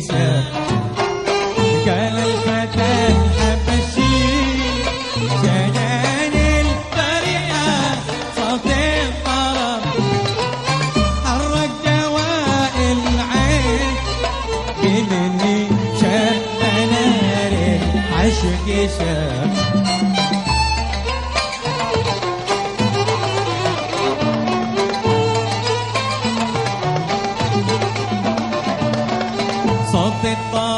النساء قال الفتى حب الشيء شنان الطريقة صوت الطرب حرك دواء العين كلني شاب ناري عشق شاب it by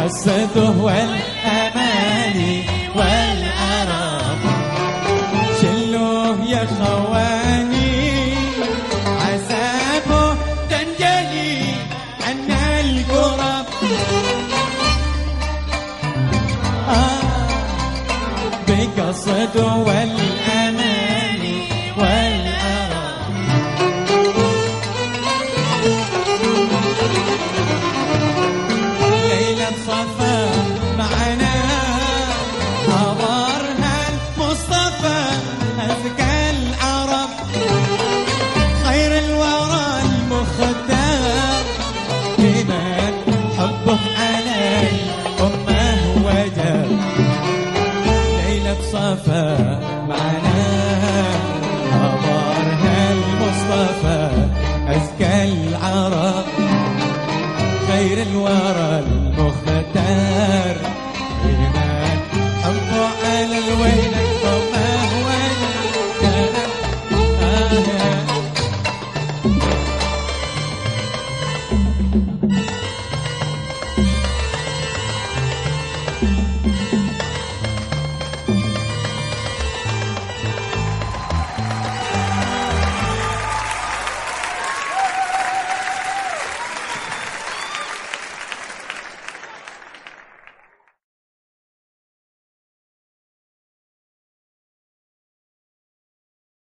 بقصته والأماني والعرب شلوه يا خواني عساكو تنجلي عنا القرب آه بقصته والأماني المصطفى معنا أبارها المصطفى أزكى العرب خير الورى المختار. إيمان على الويل